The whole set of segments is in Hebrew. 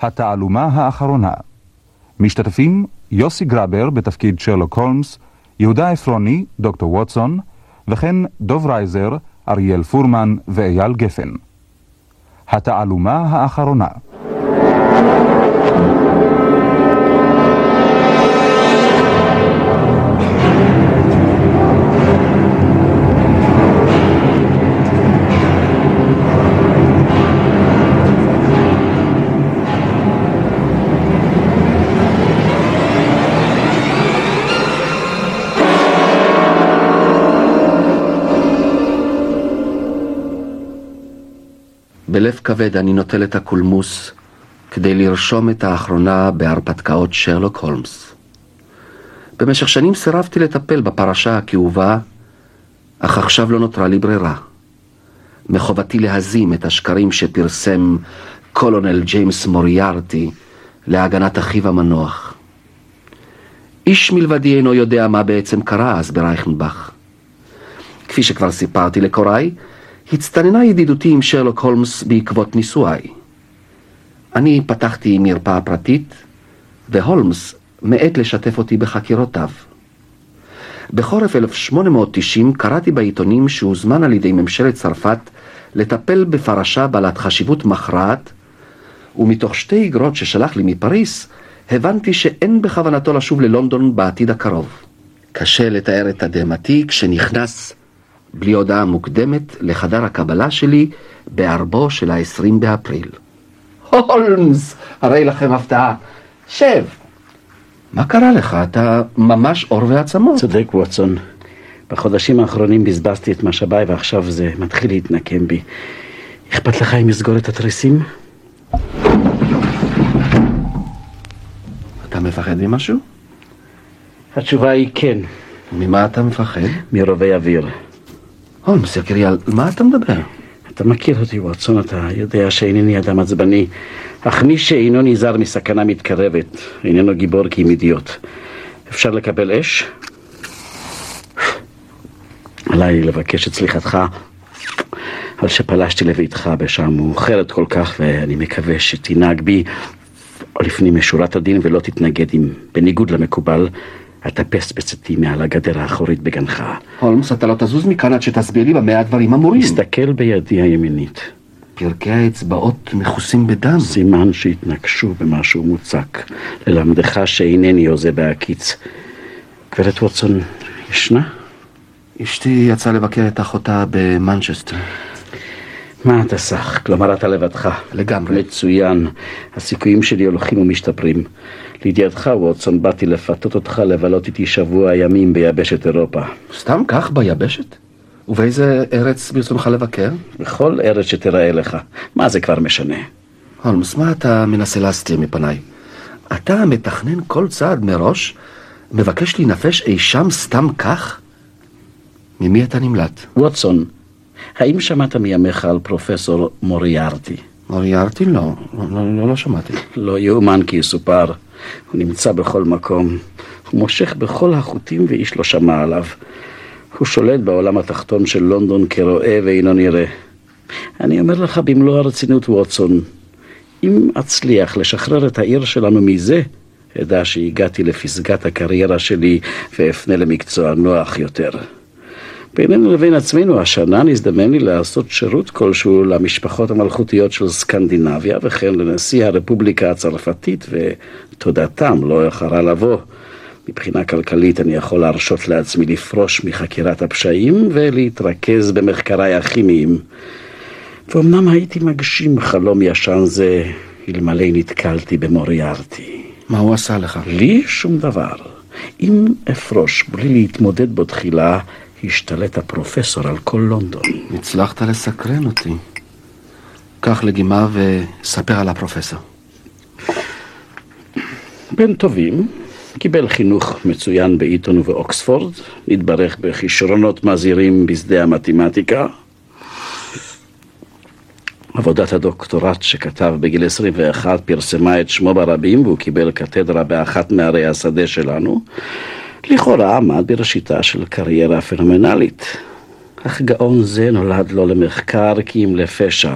התעלומה האחרונה. משתתפים יוסי גרבר בתפקיד שרלוק הולמס, יהודה עפרוני, דוקטור ווטסון, וכן דוב רייזר, אריאל פורמן ואייל גפן. התעלומה האחרונה בלב כבד אני נוטל את הקולמוס כדי לרשום את האחרונה בהרפתקאות שרלוק הולמס. במשך שנים סירבתי לטפל בפרשה הכאובה, אך עכשיו לא נותרה לי ברירה. מחובתי להזים את השקרים שפרסם קולונל ג'יימס מוריארטי להגנת אחיו המנוח. איש מלבדי אינו יודע מה בעצם קרה אז ברייכנבך. כפי שכבר סיפרתי לקוראי, הצטננה ידידותי עם שרלוק הולמס בעקבות נישואיי. אני פתחתי מרפאה פרטית, והולמס מעט לשתף אותי בחקירותיו. בחורף 1890 קראתי בעיתונים שהוזמן על ידי ממשלת צרפת לטפל בפרשה בעלת חשיבות מכרעת, ומתוך שתי אגרות ששלח לי מפריס, הבנתי שאין בכוונתו לשוב ללונדון בעתיד הקרוב. קשה לתאר את תדהמתי כשנכנס בלי הודעה מוקדמת לחדר הקבלה שלי בערבו של ה-20 באפריל. הולמס, הרי לכם הפתעה. שב. מה קרה לך? אתה ממש עור ועצמות. צודק, ווטסון. בחודשים האחרונים בזבזתי את משאביי ועכשיו זה מתחיל להתנקם בי. אכפת לך אם אסגור את התריסים? אתה מפחד ממשהו? התשובה היא כן. ממה אתה מפחד? מרובי אוויר. הולמס, יקירי, על מה אתה מדבר? אתה מכיר אותי, ווטסון, אתה יודע שאינני אדם עצבני, אך מי שאינו נזהר מסכנה מתקרבת, איננו גיבור כי אם אידיוט. אפשר לקבל אש? עליי לבקש את סליחתך על שפלשתי לביתך בשעה מאוחרת כל כך, ואני מקווה שתנהג בי לפנים משורת הדין ולא תתנגד אם, בניגוד למקובל, אטפס בצאתי מעל הגדר האחורית בגנך. הולמס, אתה לא תזוז מכאן עד שתסביר לי במה הדברים אמורים. הסתכל בידי הימינית. פרקי האצבעות מכוסים בדם. סימן שהתנגשו במשהו מוצק. ללמדך שאינני הוזה בהקיץ. גברת ווטסון, ישנה? אשתי יצאה לבקר את אחותה במנצ'סטר. מה אתה סך? כלומר אתה לבדך. לגמרי. מצוין. הסיכויים שלי הולכים ומשתפרים. לידיעתך, ווטסון, באתי לפתות אותך לבלות איתי שבוע ימים ביבשת אירופה. סתם כך ביבשת? ובאיזה ארץ ברצונך לבקר? בכל ארץ שתראה לך. מה זה כבר משנה? הולמס, מה אתה מנסה להסתיר מפניי? אתה מתכנן כל צעד מראש? מבקש להינפש אי שם סתם כך? ממי אתה נמלט? ווטסון, האם שמעת מימיך על פרופסור מוריארטי? מוריארטי? לא, לא, לא, לא שמעתי. לא יאומן כי יסופר. הוא נמצא בכל מקום. הוא מושך בכל החוטים ואיש לא שמע עליו. הוא שולט בעולם התחתון של לונדון כרואה ואינו נראה. אני אומר לך במלוא הרצינות, ווטסון, אם אצליח לשחרר את העיר שלנו מזה, אדע שהגעתי לפסגת הקריירה שלי ואפנה למקצוע נוח יותר. בינינו לבין עצמנו, השנה נזדמן לי לעשות שירות כלשהו למשפחות המלכותיות של סקנדינביה וכן לנשיא הרפובליקה הצרפתית ותודתם לא יכרה לבוא. מבחינה כלכלית אני יכול להרשות לעצמי לפרוש מחקירת הפשעים ולהתרכז במחקריי הכימיים. ואומנם הייתי מגשים חלום ישן זה אלמלא נתקלתי במוריארטי. מה הוא עשה לך? לי שום דבר. אם אפרוש בלי להתמודד בו תחילה, השתלט הפרופסור על כל לונדון. הצלחת לסקרן אותי. קח לגימה וספר על הפרופסור. בן טובים, קיבל חינוך מצוין בעיתון ובאוקספורד, התברך בכישרונות מזהירים בשדה המתמטיקה. עבודת הדוקטורט שכתב בגיל 21 פרסמה את שמו ברבים והוא קיבל קתדרה באחת מערי השדה שלנו. לכאורה עמד בראשיתה של קריירה פנומנלית. אך גאון זה נולד לו למחקר כי אם לפשע,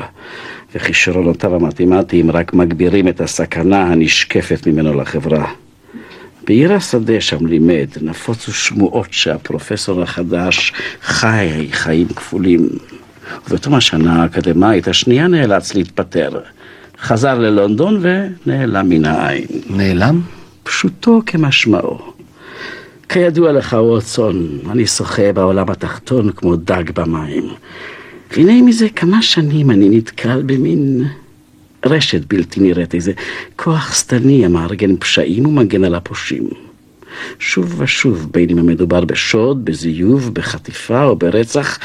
וכישרונותיו המתמטיים רק מגבירים את הסכנה הנשקפת ממנו לחברה. בעיר השדה שם לימד, נפוצו שמועות שהפרופסור החדש חי חיים כפולים. ובתום השנה האקדמית השנייה נאלץ להתפטר. חזר ללונדון ונעלם מן העין. נעלם? פשוטו כמשמעו. כידוע לך, ווטסון, אני שוחה בעולם התחתון כמו דג במים. והנה מזה כמה שנים אני נתקל במין רשת בלתי נראית, איזה כוח שטני המארגן פשעים ומגן על הפושעים. שוב ושוב, בין אם המדובר בשוד, בזיוף, בחטיפה או ברצח,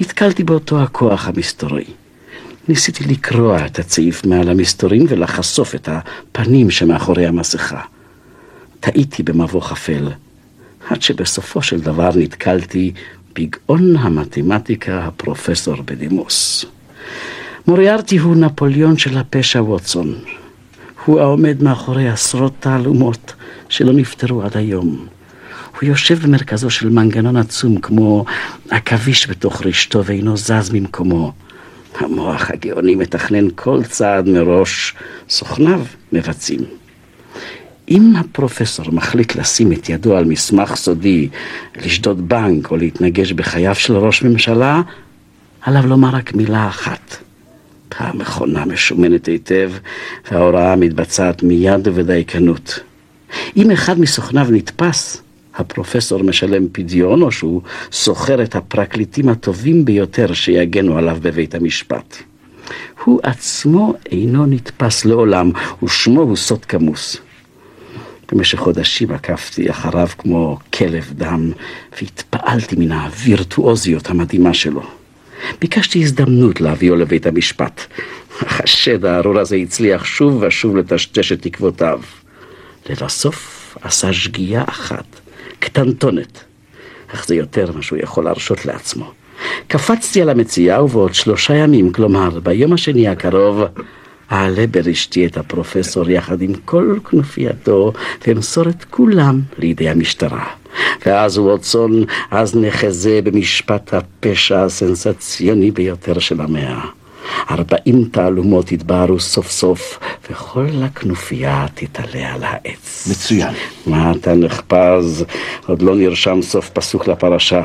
נתקלתי באותו הכוח המסתורי. ניסיתי לקרוע את הצעיף מעל המסתורים ולחשוף את הפנים שמאחורי המסכה. טעיתי במבוך אפל, עד שבסופו של דבר נתקלתי בגאון המתמטיקה הפרופסור בדימוס. מוריארטי הוא נפוליאון של הפשע ווטסון. הוא העומד מאחורי עשרות תעלומות שלא נפתרו עד היום. הוא יושב במרכזו של מנגנון עצום כמו עכביש בתוך רשתו ואינו זז ממקומו. המוח הגאוני מתכנן כל צעד מראש, סוכניו מבצעים. אם הפרופסור מחליט לשים את ידו על מסמך סודי, לשדוד בנק או להתנגש בחייו של ראש ממשלה, עליו לומר רק מילה אחת. המכונה משומנת היטב, וההוראה מתבצעת מיד ובדייקנות. אם אחד מסוכניו נתפס, הפרופסור משלם פדיון, או שהוא שוכר את הפרקליטים הטובים ביותר שיגנו עליו בבית המשפט. הוא עצמו אינו נתפס לעולם, ושמו הוא סוד כמוס. במשך חודשים עקפתי אחריו כמו כלב דם, והתפעלתי מן הווירטואוזיות המדהימה שלו. ביקשתי הזדמנות להביאו לבית המשפט. אך השד הארור הזה הצליח שוב ושוב לטשטש את תקוותיו. לבסוף עשה שגיאה אחת, קטנטונת, אך זה יותר ממה שהוא יכול להרשות לעצמו. קפצתי על המציאה ובעוד שלושה ימים, כלומר ביום השני הקרוב, אעלה ברשתי את הפרופסור יחד עם כל כנופייתו ואמסור את כולם לידי המשטרה. ואז ווטסון, אז נחזה במשפט הפשע הסנסציוני ביותר של המאה. ארבעים תעלומות יתבהרו סוף סוף, וכל הכנופיה תתעלה על העץ. מצוין. מה אתה נחפז? עוד לא נרשם סוף פסוק לפרשה.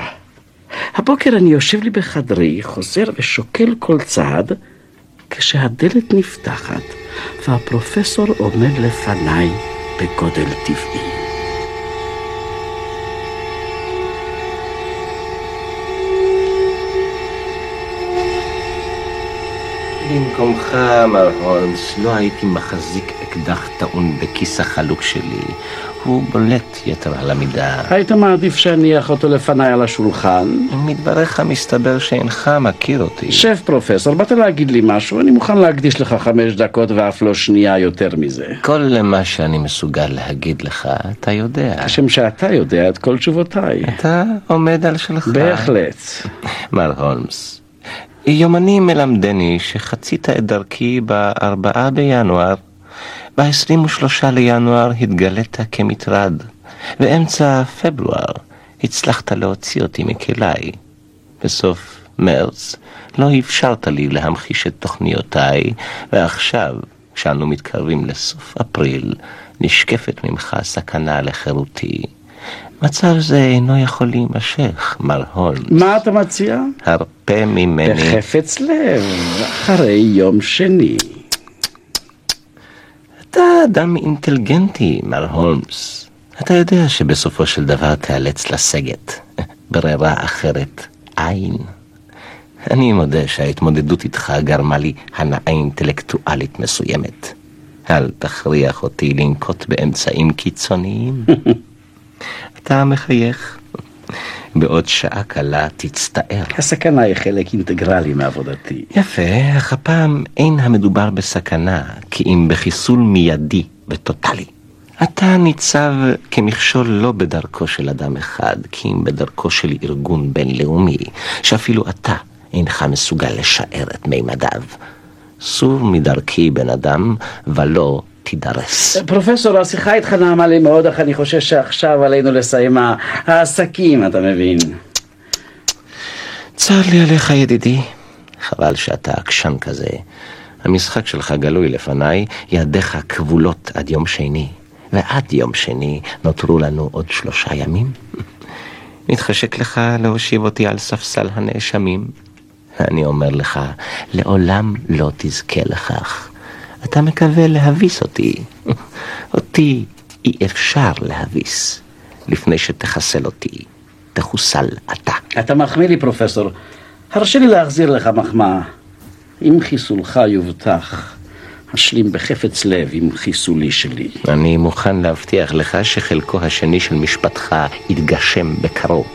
הבוקר אני יושב לי בחדרי, חוזר ושוקל כל צעד, כשהדלת נפתחת והפרופסור עומד לפניי בגודל טבעי. במקומך, מר הולמס, לא הייתי מחזיק אקדח טעון בכיס החלוק שלי. הוא בולט יתר על המידה. היית מעדיף שאניח אותו לפניי על השולחן? מדבריך מסתבר שאינך מכיר אותי. שב פרופסור, באת להגיד לי משהו, אני מוכן להקדיש לך חמש דקות ואף לא שנייה יותר מזה. כל מה שאני מסוגל להגיד לך, אתה יודע. כשם שאתה יודע את כל תשובותיי. אתה עומד על שלך. בהחלט. מר הולמס, יומני מלמדני שחצית את דרכי בארבעה בינואר. ב-23 לינואר התגלית כמטרד, ואמצע פברואר הצלחת להוציא אותי מכליי. בסוף מרץ לא אפשרת לי להמחיש את תוכניותיי, ועכשיו, כשאנו מתקרבים לסוף אפריל, נשקפת ממך סכנה לחירותי. מצב זה אינו יכול להימשך, מר הולמס. מה אתה מציע? הרפה ממני. בחפץ לב, אחרי יום שני. אתה אדם אינטליגנטי, מר הולמס. אתה יודע שבסופו של דבר תיאלץ לסגת. ברירה אחרת, אין. אני מודה שההתמודדות איתך גרמה לי הנאה אינטלקטואלית מסוימת. אל תכריח אותי לנקוט באמצעים קיצוניים. אתה מחייך. בעוד שעה קלה תצטער. הסכנה היא חלק אינטגרלי מעבודתי. יפה, אך הפעם אין המדובר בסכנה, כי אם בחיסול מיידי וטוטאלי. אתה ניצב כמכשול לא בדרכו של אדם אחד, כי אם בדרכו של ארגון בינלאומי, שאפילו אתה אינך מסוגל לשער את מימדיו. סור מדרכי בן אדם, ולא תידרס. פרופסור, השיחה איתך נעמה לי מאוד, אך אני חושב שעכשיו עלינו לסיים העסקים, אתה מבין. צר לי עליך, ידידי. חבל שאתה עקשן כזה. המשחק שלך גלוי לפניי, ידיך כבולות עד יום שני, ועד יום שני נותרו לנו עוד שלושה ימים. מתחשק לך להושיב אותי על ספסל הנאשמים? אני אומר לך, לעולם לא תזכה לכך. אתה מקווה להביס אותי. אותי אי אפשר להביס. לפני שתחסל אותי, תחוסל אתה. אתה מחמיא לי, פרופסור. הרשה לי להחזיר לך מחמאה. אם חיסולך יובטח, אשלים בחפץ לב עם חיסולי שלי. אני מוכן להבטיח לך שחלקו השני של משפטך יתגשם בקרוב.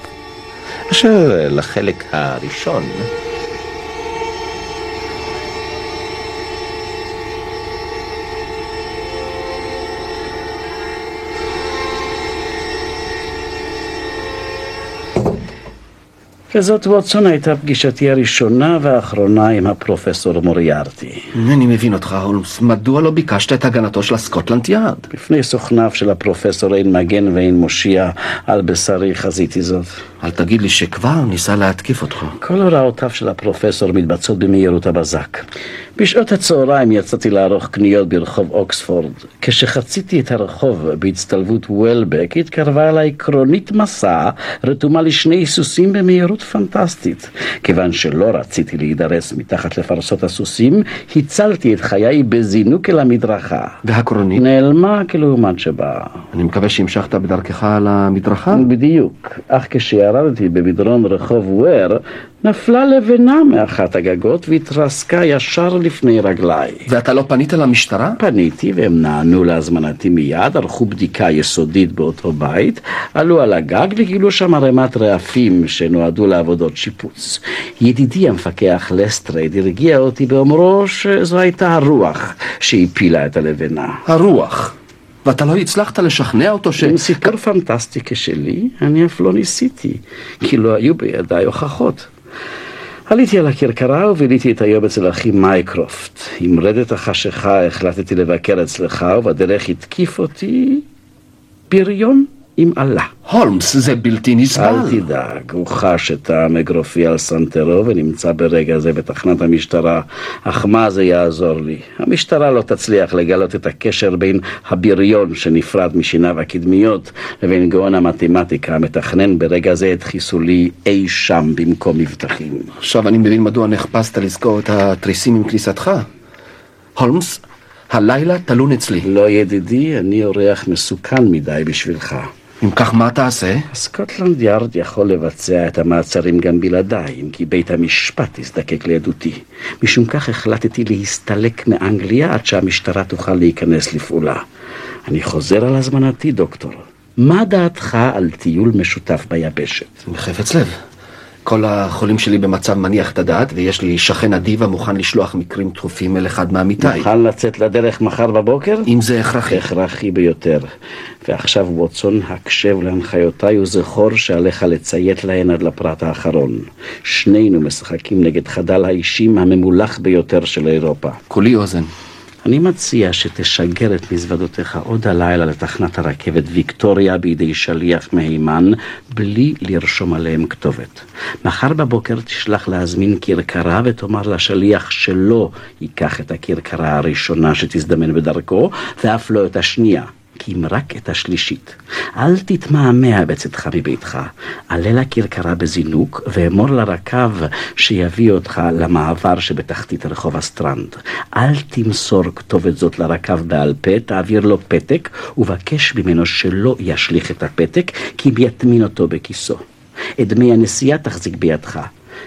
אשר לחלק הראשון... וזאת ווטסון הייתה פגישתי הראשונה והאחרונה עם הפרופסור מוריארטי. אני מבין אותך, הולמס. מדוע לא ביקשת את הגנתו של הסקוטלנד יארד? בפני סוכניו של הפרופסור אין מגן ואין מושיע, על בשרי חזיתי זאת. אל תגיד לי שכבר ניסה להתקיף אותך. כל הוראותיו של הפרופסור מתבצעות במהירות הבזק. בשעות הצהריים יצאתי לערוך קניות ברחוב אוקספורד. כשחציתי את הרחוב בהצטלבות וולבק, התקרבה אליי קרונית מסע, רתומה לשני סוסים במהירות פנטסטית. כיוון שלא רציתי להידרס מתחת לפרסות הסוסים, הצלתי את חיי בזינוק אל המדרכה. והקרונית? נעלמה כלעומת שבאה. אני מקווה שהמשכת בדרכך על המדרכה? בדיוק. אך כשירדתי במדרון רחוב וויר, נפלה לבנה מאחת הגגות והתרסקה ישר לפני רגליי. ואתה לא פנית למשטרה? פניתי והם נענו להזמנתי מיד, ערכו בדיקה יסודית באותו בית, עלו על הגג וגילו שם ערימת רעפים שנועדו לעבודות שיפוץ. ידידי המפקח לסטרייד הרגיע אותי באומרו שזו הייתה הרוח שהפילה את הלבנה. הרוח. ואתה לא הצלחת לשכנע אותו ש... עם סיפור פנטסטי כשלי, אני אף לא ניסיתי, כי לא היו בידיי הוכחות. עליתי על הכרכרה וביליתי את היום אצל אחי מייקרופט. עם רדת החשיכה החלטתי לבקר אצלך, ובדרך התקיף אותי בריון עם עלה. הולמס, זה בלתי נסבל. אל תדאג, הוא חש את טעם אגרופי על סנטרו ונמצא ברגע זה בתחנת המשטרה, אך מה זה יעזור לי? המשטרה לא תצליח לגלות את הקשר בין הבריון שנפרד משיניו הקדמיות לבין גאון המתמטיקה המתכנן ברגע זה את חיסולי אי שם במקום מבטחים. עכשיו אני מבין מדוע נחפשת לזכור את התריסים עם כניסתך. הולמס, הלילה תלון אצלי. לא ידידי, אני אורח מסוכן מדי בשבילך. אם כך, מה תעשה? סקוטלנד יארד יכול לבצע את המעצרים גם בלעדיי, אם כי בית המשפט יזדקק לעדותי. משום כך החלטתי להסתלק מאנגליה עד שהמשטרה תוכל להיכנס לפעולה. אני חוזר על הזמנתי, דוקטור. מה דעתך על טיול משותף ביבשת? בחפץ לב. כל החולים שלי במצב מניח את הדעת, ויש לי שכן אדיב המוכן לשלוח מקרים דחופים אל אחד מעמיתיי. מוכן לצאת לדרך מחר בבוקר? אם זה הכרחי. הכרחי ביותר. ועכשיו, ווטסון, הקשב להנחיותיי וזכור שעליך לציית להן עד לפרט האחרון. שנינו משחקים נגד חדל האישים הממולח ביותר של אירופה. כולי אוזן. אני מציע שתשגר את מזוודותיך עוד הלילה לתחנת הרכבת ויקטוריה בידי שליח מהימן, בלי לרשום עליהם כתובת. מחר בבוקר תשלח להזמין כרכרה ותאמר לשליח שלא ייקח את הכרכרה הראשונה שתזדמן בדרכו, ואף לא את השנייה. כי אם רק את השלישית. אל תתמהמה בצאתך מביתך. עלה לכרכרה בזינוק, ואמור לרכב שיביא אותך למעבר שבתחתית רחוב הסטרנד. אל תמסור כתובת זאת לרכב בעל פה, תעביר לו פתק, ובקש ממנו שלא ישליך את הפתק, כי יטמין אותו בכיסו. את דמי הנסיעה תחזיק בידך.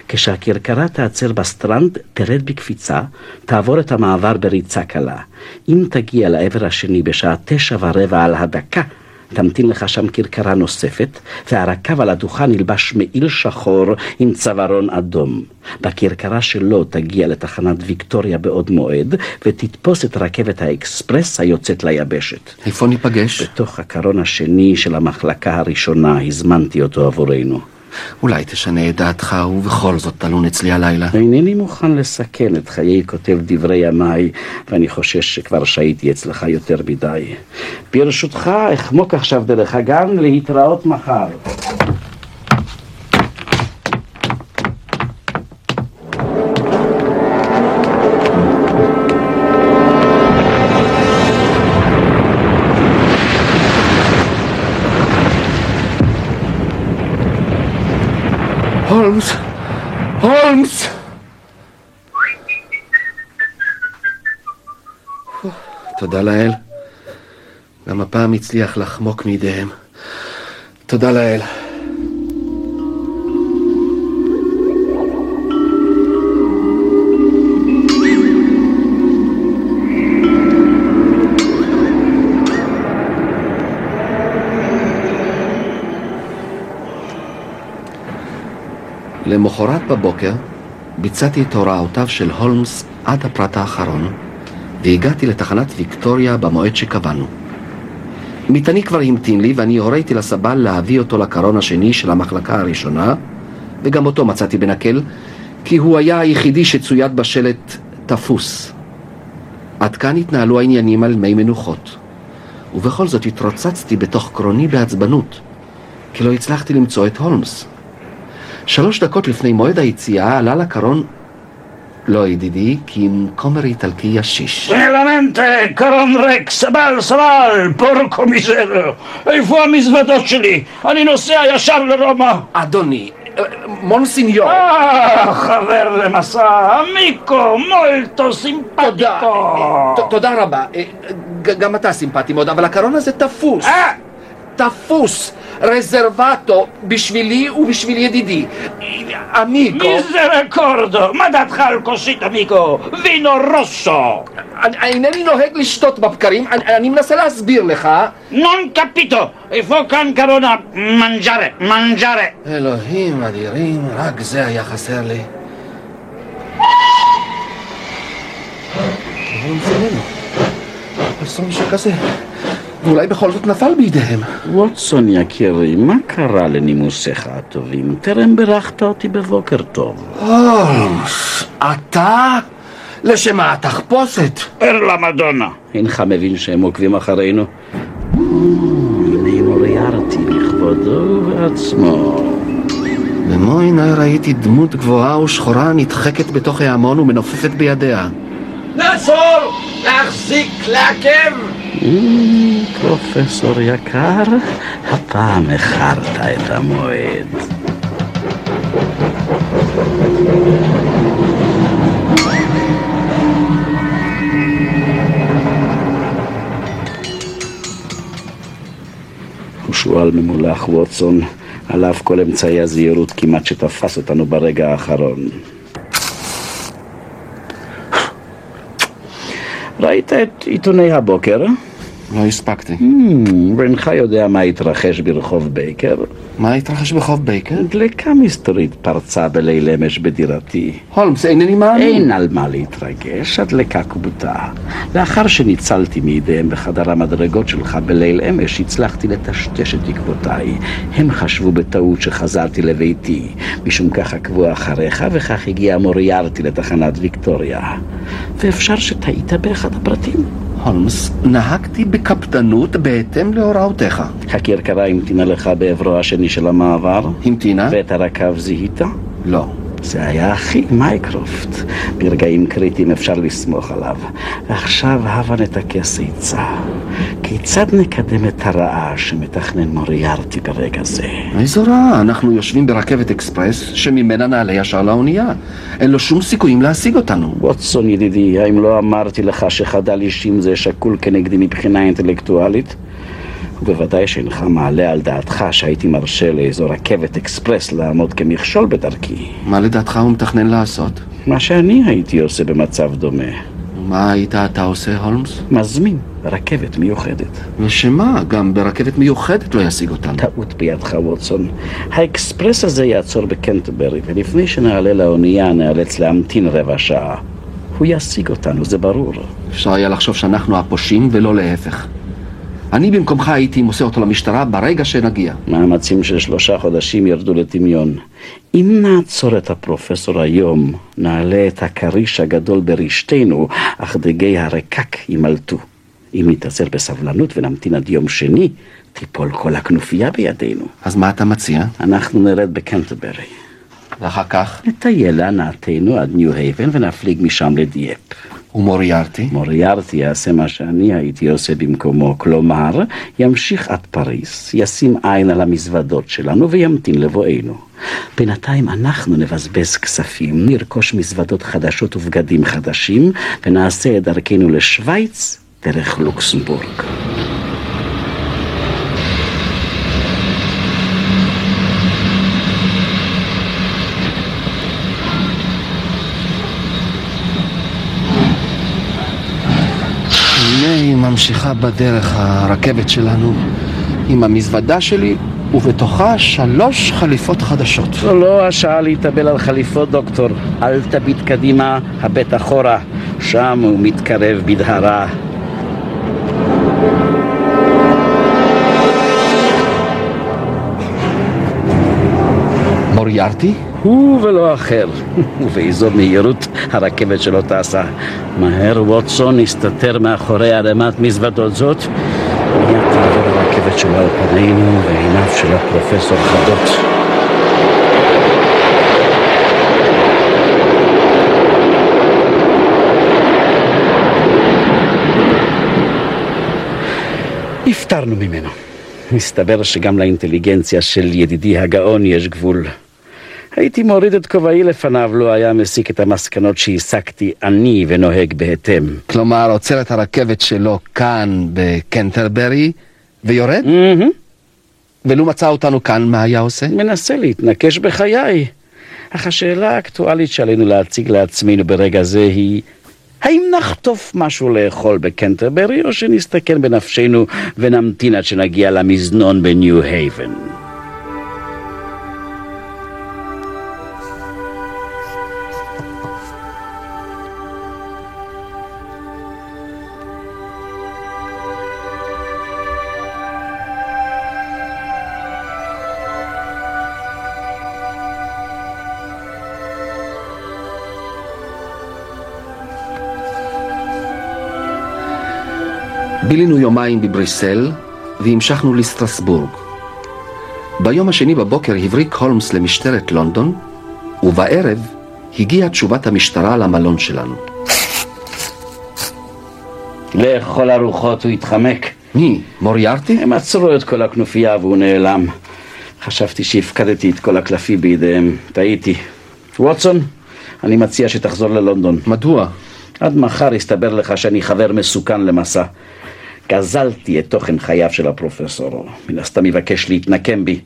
כשהכרכרה תעצר בסטרנד, תרד בקפיצה, תעבור את המעבר בריצה קלה. אם תגיע לעבר השני בשעה תשע ורבע על הדקה, תמתין לך שם כרכרה נוספת, והרכב על הדוכן ילבש מעיל שחור עם צווארון אדום. בכרכרה שלו תגיע לתחנת ויקטוריה בעוד מועד, ותתפוס את רכבת האקספרס היוצאת ליבשת. איפה ניפגש? בתוך הקרון השני של המחלקה הראשונה הזמנתי אותו עבורנו. אולי תשנה את דעתך ובכל זאת תלון אצלי הלילה. אינני מוכן לסכן את חיי כותב דברי ימיי, ואני חושש שכבר שהיתי אצלך יותר מדי. ברשותך, אחמוק עכשיו דרך הגן להתראות מחר. הולמס! הולמס! תודה לאל. גם הפעם הצליח לחמוק מידיהם. תודה לאל. למחרת בבוקר ביצעתי את הוראותיו של הולמס עד הפרט האחרון והגעתי לתחנת ויקטוריה במועד שקבענו. מטעני כבר המתין לי ואני הוריתי לסבל להביא אותו לקרון השני של המחלקה הראשונה וגם אותו מצאתי בנקל כי הוא היה היחידי שצויד בשלט תפוס. עד כאן התנהלו העניינים על מי מנוחות ובכל זאת התרוצצתי בתוך קרוני בעצבנות כי לא הצלחתי למצוא את הולמס. שלוש דקות לפני מועד היציאה עלה לקרון לא ידידי, כי עם כומר איטלקי ישיש. אלמנטה, קרון ריק, סבל, סבל, פורקו מיזרו. איפה המזוודות שלי? אני נוסע ישר לרומא. אדוני, מונסיניור. אה, חבר למסע, מיקו, מולטו סימפטיקו. תודה רבה. אה, גם אתה סימפטי מאוד, אבל הקרון הזה תפוס. אה! תפוס. רזרבטו בשבילי ובשביל ידידי. אמיקו. מיזרקורדו, מה דעתך על כוסית אמיקו? וינו רוסו. אינני נוהג לשתות בבקרים, אני, מנסה להסביר לך. נון קפיטו, איפה כאן קרונה? מנג'רה, מנג'רה. אלוהים אדירים, רק זה היה חסר לי. הולמס איננו. אסון שכזה. ואולי בכל זאת נפל בידיהם. ווטסון יקירי, מה קרה לנימוסיך הטובים? טרם בירכת אותי בבוקר טוב. הולמס, אתה? לשם מה התחפושת? פר למדונה. אינך מבין שהם עוקבים אחרינו? הנה מוריארטי בכבודו ובעצמו. במו עיניי ראיתי דמות גבוהה ושחורה נדחקת בתוך ההמון ומנופפת בידיה. לעצור! להחזיק! לעכב! פרופסור יקר, הפעם איחרת את המועד. הוא שועל ממולח ווטסון, על אף כל אמצעי הזהירות כמעט שתפס אותנו ברגע האחרון. ראית את עיתוני הבוקר? לא הספקתי. Hmm, ואינך יודע מה התרחש ברחוב בייקר? מה התרחש בחוף בייקר? דלקה מסתורית פרצה בליל אמש בדירתי. הולמס, אינני מאמין. אין על מה להתרגש, הדלקה כבותה. לאחר שניצלתי מידיהם בחדר המדרגות שלך בליל אמש, הצלחתי לטשטש את תקוותיי. הם חשבו בטעות שחזרתי לביתי, משום כך עקבו אחריך, וכך הגיע מוריארטי לתחנת ויקטוריה. ואפשר שטעית באחד הפרטים. הולמס, נהגתי בקפדנות בהתאם להוראותיך. הכרכרה המתינה לך בעברו השני של המעבר, המתינה? ואת הרכב זיהית? לא. זה היה אחי מייקרופט. ברגעים קריטיים אפשר לסמוך עליו. ועכשיו הבה נטכס עצה. כיצד נקדם את הרעה שמתכנן מוריארטי ברגע זה? איזו רעה, אנחנו יושבים ברכבת אקספרס שממנה נעלה ישר לאונייה. אין לו שום סיכויים להשיג אותנו. ווטסון ידידי, האם לא אמרתי לך שחדל אישים זה שקול כנגדי מבחינה אינטלקטואלית? ובוודאי שאינך מעלה על דעתך שהייתי מרשה לאיזו רכבת אקספרס לעמוד כמכשול בדרכי. מה לדעתך הוא מתכנן לעשות? מה שאני הייתי עושה במצב דומה. מה היית אתה עושה, הולמס? מזמין רכבת מיוחדת. ושמה, גם ברכבת מיוחדת לא ישיג אותנו. טעות בידך, ווטסון. האקספרס הזה יעצור בקנטברי, ולפני שנעלה לאונייה נאלץ להמתין רבע שעה. הוא ישיג אותנו, זה ברור. אפשר היה לחשוב שאנחנו הפושעים ולא להפך. אני במקומך הייתי מוסר אותו למשטרה ברגע שנגיע. מאמצים של שלושה חודשים ירדו לטמיון. אם נעצור את הפרופסור היום, נעלה את הכריש הגדול ברשתנו, אך דגי הרקק יימלטו. אם נתאזר בסבלנות ונמתין עד יום שני, תיפול כל הכנופיה בידינו. אז מה אתה מציע? אנחנו נרד בקנטברי. ואחר כך? נטייל להנאתנו עד ניו הייבן ונפליג משם לדייפ. ומוריארטי? מוריארטי יעשה מה שאני הייתי עושה במקומו, כלומר, ימשיך עד פריס, ישים עין על המזוודות שלנו וימתין לבואנו. בינתיים אנחנו נבזבז כספים, נרכוש מזוודות חדשות ובגדים חדשים, ונעשה את דרכנו לשוויץ דרך לוקסמבורג. הנה היא ממשיכה בדרך הרכבת שלנו עם המזוודה שלי ובתוכה שלוש חליפות חדשות. זו לא השעה להתאבל על חליפות, דוקטור. אל תביט קדימה, הבט אחורה. שם הוא מתקרב בדהרה. מוריארטי? הוא ולא אחר. ובאיזו מהירות הרכבת שלו טסה. מהר ווטסון הסתתר מאחורי ערימת מזוודות זאת. מיד תעבור הרכבת שלו על פנינו ועיניו של הפרופסור חדות. נפטרנו ממנו. מסתבר שגם לאינטליגנציה של ידידי הגאון יש גבול. הייתי מוריד את כובעי לפניו לו היה מסיק את המסקנות שהסקתי אני ונוהג בהתאם. כלומר, עוצר את הרכבת שלו כאן בקנטרברי ויורד? מהמם. ולו מצא אותנו כאן, מה היה עושה? מנסה להתנקש בחיי. אך השאלה האקטואלית שעלינו להציג לעצמנו ברגע זה היא האם נחטוף משהו לאכול בקנטרברי או שנסתכן בנפשנו ונמתין עד שנגיע למזנון בניו הייבן? בילינו יומיים בבריסל והמשכנו לסטרסבורג. ביום השני בבוקר הבריק הולמס למשטרת לונדון, ובערב הגיעה תשובת המשטרה למלון שלנו. לכל הרוחות הוא התחמק. מי? מוריארטי? הם עצרו את כל הכנופיה והוא נעלם. חשבתי שהפקדתי את כל הקלפי בידיהם. טעיתי. ווטסון, אני מציע שתחזור ללונדון. מדוע? עד מחר יסתבר לך שאני חבר מסוכן למסע. גזלתי את תוכן חייו של הפרופסור. מן הסתם יבקש להתנקם בי.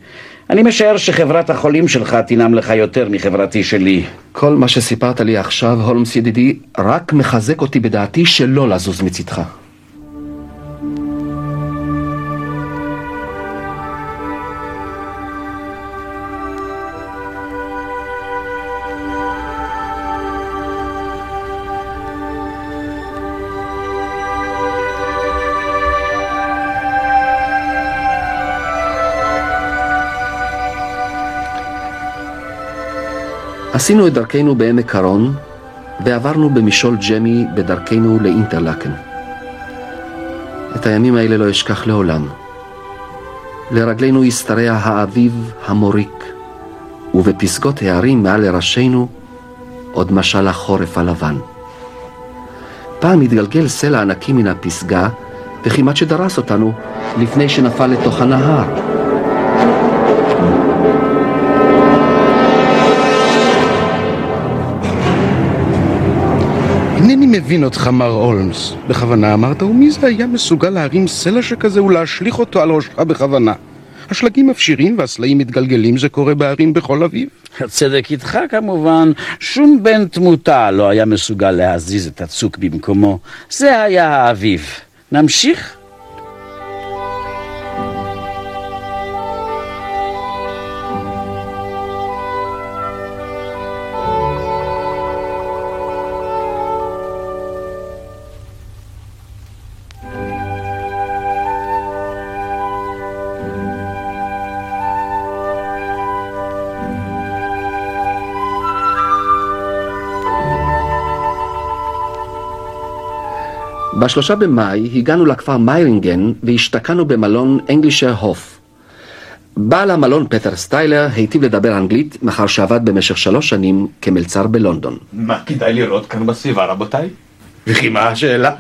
אני משער שחברת החולים שלך תנעם לך יותר מחברתי שלי. כל מה שסיפרת לי עכשיו, הולמס ידידי, רק מחזק אותי בדעתי שלא לזוז מצדך. עשינו את דרכנו בעמק הרון ועברנו במשעול ג'מי בדרכנו לאינטרלקן. את הימים האלה לא אשכח לעולם. לרגלינו השתרע האביב המוריק, ובפסגות הערים מעל לראשינו עוד משל החורף הלבן. פעם התגלגל סלע ענקי מן הפסגה וכמעט שדרס אותנו לפני שנפל לתוך הנהר. מבין אותך, מר הולמס. בכוונה אמרת, ומי זה היה מסוגל להרים סלע שכזה ולהשליך אותו על ראשך בכוונה? השלגים מפשירים והסלעים מתגלגלים, זה קורה בערים בכל אביב. הצדק איתך כמובן, שום בן תמותה לא היה מסוגל להזיז את הצוק במקומו. זה היה האביב. נמשיך? בשלושה במאי הגענו לכפר מיירינגן והשתקענו במלון אנגלישר הוף. בעל המלון פטר סטיילר היטיב לדבר אנגלית מאחר שעבד במשך שלוש שנים כמלצר בלונדון. מה כדאי לראות כאן בסביבה, רבותיי? וכי מה השאלה?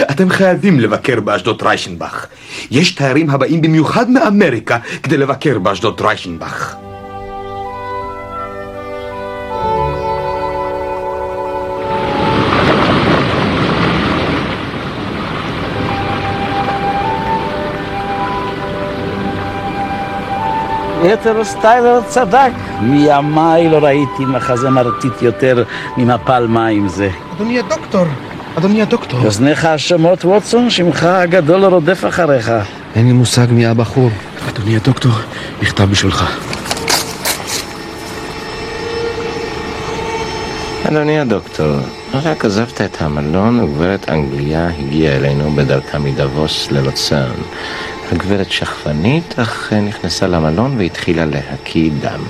אתם חייבים לבקר באשדות ריישנבך. יש תיירים הבאים במיוחד מאמריקה כדי לבקר באשדות ריישנבך. יתר סטיילר צדק, מימיי לא ראיתי מחזה מרטיט יותר ממפל מים זה. אדוני הדוקטור, אדוני הדוקטור. אוזניך השמות ווטסון, שמך הגדול רודף אחריך. אין לי מושג מי הבחור. אדוני הדוקטור, מכתב בשבילך. אדוני הדוקטור, רק עזבת את המלון וגברת אנגליה הגיעה אלינו בדרכה מדבוס ללוצרן. הגברת שכפנית, אך נכנסה למלון והתחילה להקיא דם.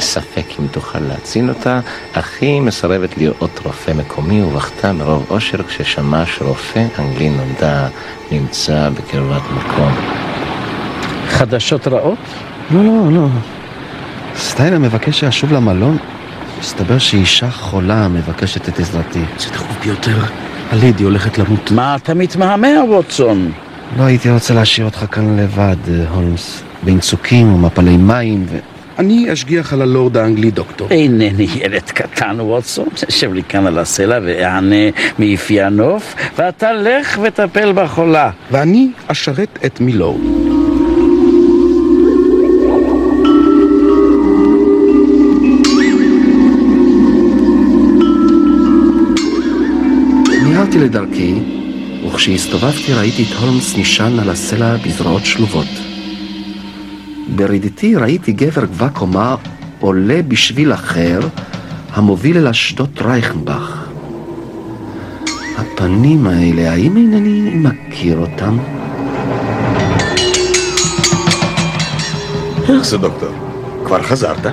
ספק אם תוכל להציל אותה, אך היא מסרבת לראות רופא מקומי ובכתה מרוב אושר כששמעה שרופא אנגלי נודע נמצא בקרבת מקום. חדשות רעות? לא, לא, לא. סטיילר מבקש שאשוב למלון. מסתבר שאישה חולה מבקשת את עזרתי. זה דחוף ביותר. הלידי הולכת למות. מה אתה מתמהמה, ווטסון? לא הייתי רוצה להשאיר אותך כאן לבד, הולמס. בין צוקים ומפלי מים ו... אני אשגיח על הלורד האנגלי, דוקטור. אינני ילד קטן, ווטסון. תשב לי כאן על הסלע ואענה מיפי הנוף, ואתה לך וטפל בחולה. ואני אשרת את מילורד. מיהרתי לדרכי, וכשהסתובבתי ראיתי את הולמס נשען על הסלע בזרועות שלובות. ברדיתי ראיתי גבר גבה קומה עולה בשביל אחר, המוביל אל אשדות רייכנבך. הפנים האלה, האם אינני מכיר אותם? איך זה, דוקטור? כבר חזרת?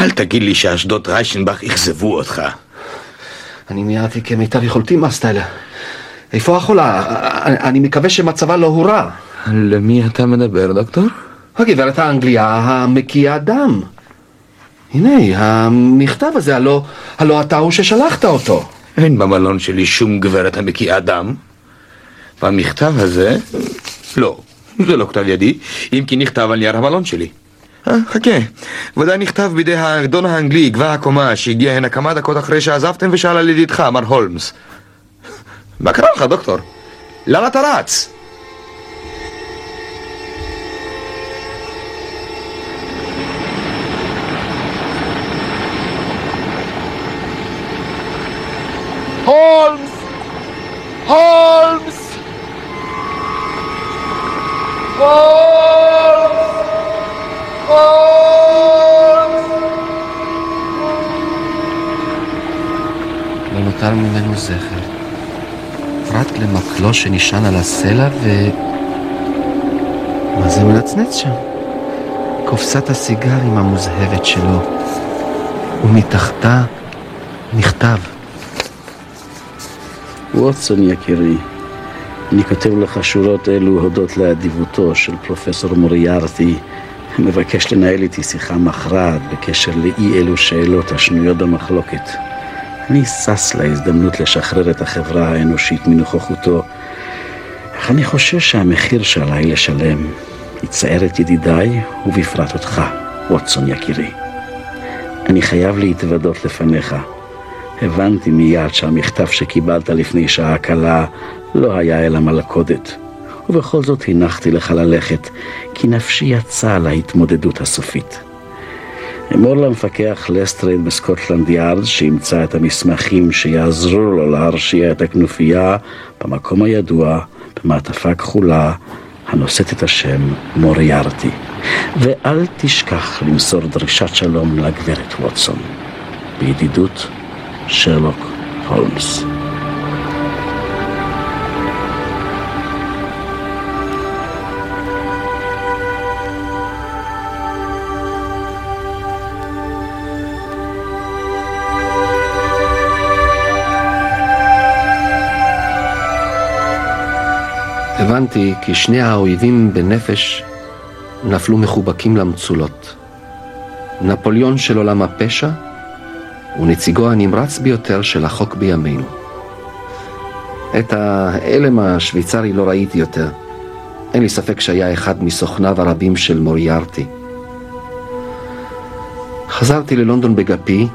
אל תגיד לי שאשדות ריישנבך אכזבו אותך. אני מיהרתי כמיטב יכולתי, מסטיילר. איפה החולה? אני, מקווה שמצבה לא הורע. למי אתה מדבר, דוקטור? הגברת האנגליה המקיאה דם. הנה, המכתב הזה, הלא, הלא אתה הוא ששלחת אותו. אין במלון שלי שום גברת המקיאה דם. והמכתב הזה... לא, זה לא כתב ידי, אם כי נכתב על נייר המלון שלי. אה, חכה, ודאי נכתב בידי האדון האנגלי, גבה הקומה, שהגיע הנה כמה דקות אחרי שעזבתם ושאל על ידידך, מר הולמס. מה קרה לך, דוקטור? לאן אתה רץ? הולמס! הולמס! הולמס! הולמס! לא נותר ממנו זכר. פרט למקלו שנשען על הסלע ו... מה זה מנצנץ שם? קופסת הסיגרים המוזהבת שלו, ומתחתה מכתב. ווטסון יקירי, אני כותב לך שורות אלו הודות לאדיבותו של פרופסור מוריארטי, המבקש לנהל איתי שיחה מכרעת בקשר לאי אלו שאלות השנויות במחלוקת. אני שש להזדמנות לשחרר את החברה האנושית מנוכחותו, אך אני חושש שהמחיר שעליי לשלם יצער את ידידיי ובפרט אותך, ווטסון יקירי. אני חייב להתוודות לפניך. הבנתי מיד שהמכתב שקיבלת לפני שעה קלה לא היה אלא מלכודת. ובכל זאת הנחתי לך ללכת, כי נפשי יצאה להתמודדות הסופית. אמור למפקח לסטרייד בסקוטלנד יארד שימצא את המסמכים שיעזרו לו להרשיע את הכנופיה במקום הידוע, במעטפה כחולה, הנושאת את השם מוריארטי. ואל תשכח למסור דרישת שלום לגברת ווטסון. בידידות, שרלוק הולמס. הבנתי כי שני האויבים בנפש נפלו מחובקים למצולות. נפוליאון של עולם הפשע ונציגו הנמרץ ביותר של החוק בימינו. את ההלם השוויצרי לא ראיתי יותר. אין לי ספק שהיה אחד מסוכניו הרבים של מוריארטי. חזרתי ללונדון בגפי,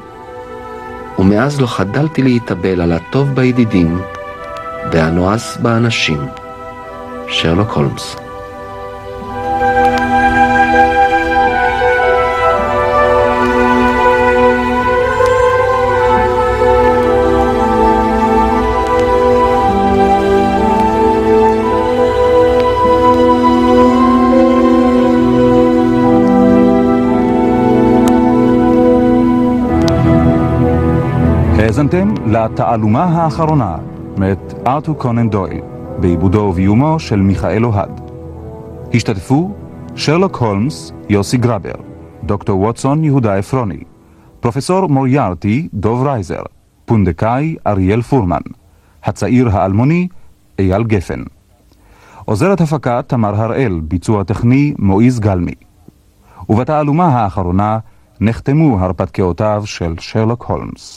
ומאז לא חדלתי להתאבל על הטוב בידידים והנועז באנשים. שרלוק הולמס. האזנתם לתעלומה האחרונה מאת ארתור קונן דויל, בעיבודו וביומו של מיכאל אוהד. השתתפו שרלוק הולמס, יוסי גרבר, דוקטור ווטסון, יהודה עפרוני, פרופסור מוריארטי, דוב רייזר, פונדקאי, אריאל פורמן, הצעיר האלמוני, אייל גפן. עוזרת הפקה, תמר הראל, ביצוע טכני, מועיז גלמי. ובתעלומה האחרונה נחתמו הרפתקאותיו של שרלוק הולמס.